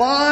قال